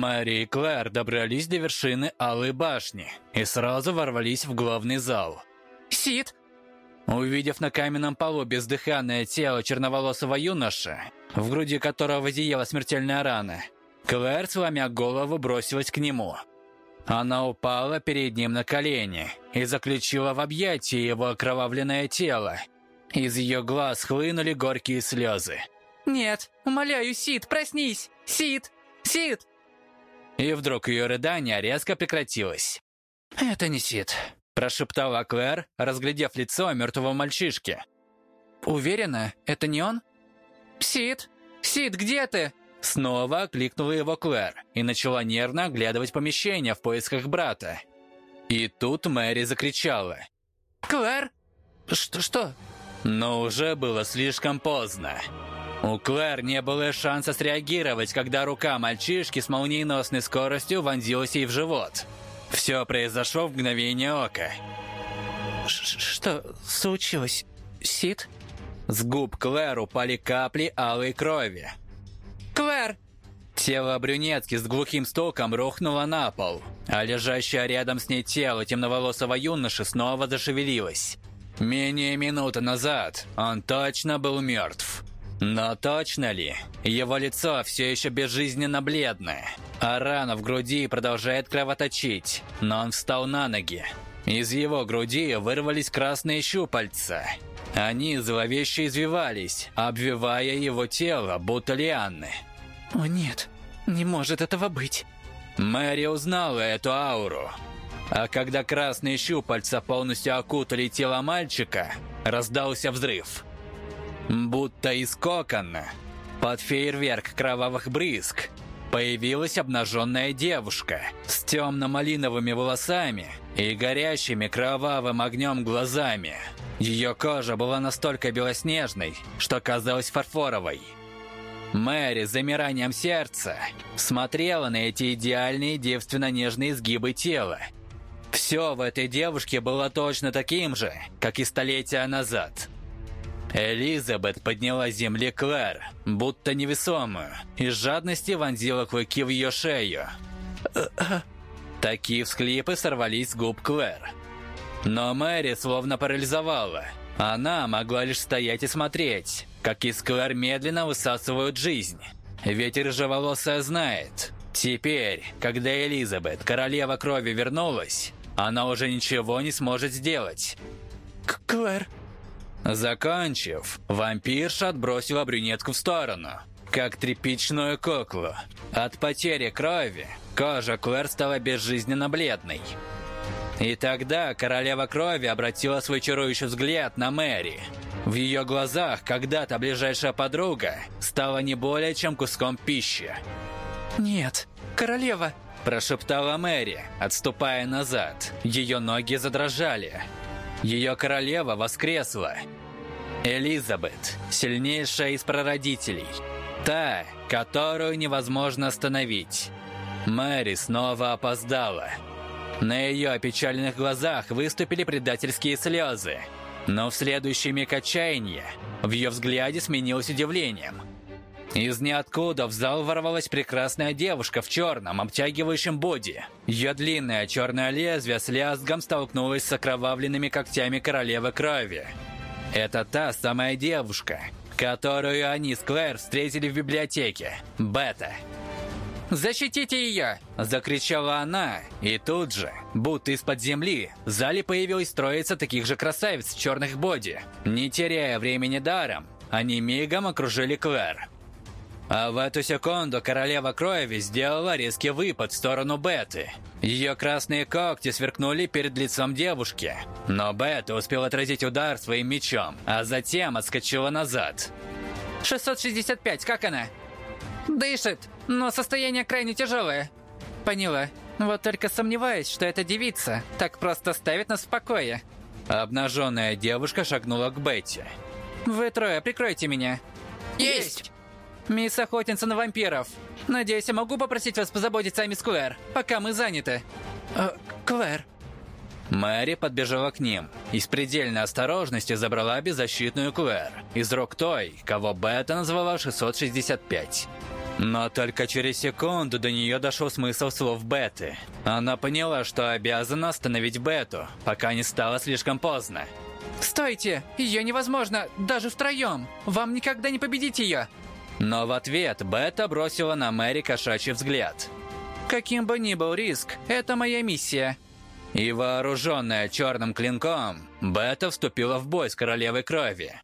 Мэри и Клэр добрались до вершины Алой башни и сразу ворвались в главный зал. «Сид!» Увидев на каменном полу бездыханное тело черноволосого юноши, в груди которого зияла смертельная рана, Клэр, сломя голову, бросилась к нему. Она упала перед ним на колени и заключила в объятии его окровавленное тело. Из ее глаз хлынули горькие слезы. «Нет, умоляю, Сид, проснись! Сид! Сид!» И вдруг ее рыдание резко прекратилось. «Это не Сид», – прошептала Клэр, разглядев лицо мертвого мальчишки. «Уверена, это не он?» «Сид! Сид, где ты?» Снова окликнула его Клэр и начала нервно оглядывать помещение в поисках брата. И тут Мэри закричала. «Клэр? Что? что?» Но уже было слишком поздно. У Клэр не было шанса среагировать, когда рука мальчишки с молниеносной скоростью вонзилась ей в живот. Все произошло в мгновение ока. «Что случилось, Сид?» С губ Клэр упали капли алой крови. «Клэр!» Тело брюнетки с глухим стуком рухнуло на пол, а лежащее рядом с ней тело темноволосого юноши снова зашевелилось. Менее минуты назад он точно был мертв. Но точно ли? Его лицо все еще безжизненно бледное, а рана в груди продолжает кровоточить, но он встал на ноги. Из его груди вырвались красные щупальца. Они зловеще извивались, обвивая его тело, будто лианы. «О нет, не может этого быть!» Мэри узнала эту ауру. А когда красные щупальца полностью окутали тело мальчика, раздался взрыв. Будто из кокона, под фейерверк кровавых брызг, появилась обнаженная девушка с темно-малиновыми волосами и горящими кровавым огнем глазами. Ее кожа была настолько белоснежной, что казалась фарфоровой. Мэри с замиранием сердца смотрела на эти идеальные девственно-нежные изгибы тела. Все в этой девушке было точно таким же, как и столетия назад. Элизабет подняла с земли Клэр, будто невесомую, и с жадности вонзила клыки в ее шею. Такие всхлипы сорвались с губ Клэр. Но Мэри словно парализовала. Она могла лишь стоять и смотреть, как из Клэр медленно высасывают жизнь. Ведь рыжеволосая знает. Теперь, когда Элизабет, королева крови, вернулась, она уже ничего не сможет сделать. К «Клэр!» Закончив, вампирша отбросила брюнетку в сторону, как тряпичную куклу. От потери крови кожа Клэр стала безжизненно бледной. И тогда королева крови обратила свой чарующий взгляд на Мэри. В ее глазах когда-то ближайшая подруга стала не более чем куском пищи. «Нет, королева!» Прошептала Мэри, отступая назад. Ее ноги задрожали. Ее королева воскресла. Элизабет, сильнейшая из прародителей. Та, которую невозможно остановить. Мэри снова опоздала. На ее опечаленных глазах выступили предательские слезы. Но в следующий миг отчаяния в ее взгляде сменилось удивлением – из ниоткуда в зал ворвалась прекрасная девушка в черном, обтягивающем боди. Ее длинное черное лезвие с лязгом столкнулось с окровавленными когтями королевы крови. Это та самая девушка, которую они с Клэр встретили в библиотеке. Бета. «Защитите ее!» – закричала она, и тут же, будто из-под земли, в зале появилась троица таких же красавиц в черных боди. Не теряя времени даром, они мигом окружили Клэр. А в эту секунду королева крови сделала резкий выпад в сторону Беты. Ее красные когти сверкнули перед лицом девушки. Но Бета успела отразить удар своим мечом, а затем отскочила назад. 665, как она? Дышит, но состояние крайне тяжелое. Поняла. Вот только сомневаюсь, что эта девица так просто ставит нас в покое. Обнаженная девушка шагнула к Бетти. Вы трое, прикройте меня. Есть! «Мисс Охотница на вампиров, надеюсь, я могу попросить вас позаботиться о мисс Клэр, пока мы заняты?» э, «Клэр?» Мэри подбежала к ним и с предельной осторожностью забрала беззащитную Клэр из рук той, кого Бета назвала 665. Но только через секунду до нее дошел смысл слов Беты. Она поняла, что обязана остановить Бету, пока не стало слишком поздно. «Стойте! Ее невозможно! Даже втроем! Вам никогда не победить ее!» Но в ответ Бета бросила на Мэри кошачий взгляд. «Каким бы ни был риск, это моя миссия!» И вооруженная черным клинком, Бета вступила в бой с королевой крови.